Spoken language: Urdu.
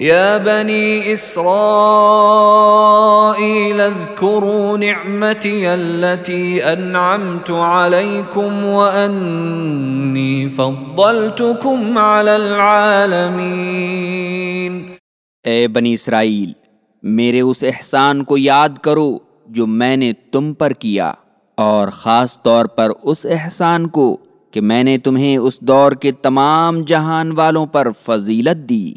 يا بني إسرائيل اذكروا نعمتي التي أنعمت عليكم وأني فضلتكم على العالمين. اے بنی اسرائیل، میرے اس احسان کو یاد کرو جو میں نے تم پر کیا، اور خاص طور پر اس احسان کو کہ میں نے تمہیں اس دور کے تمام جہان والوں پر فضیلت دی۔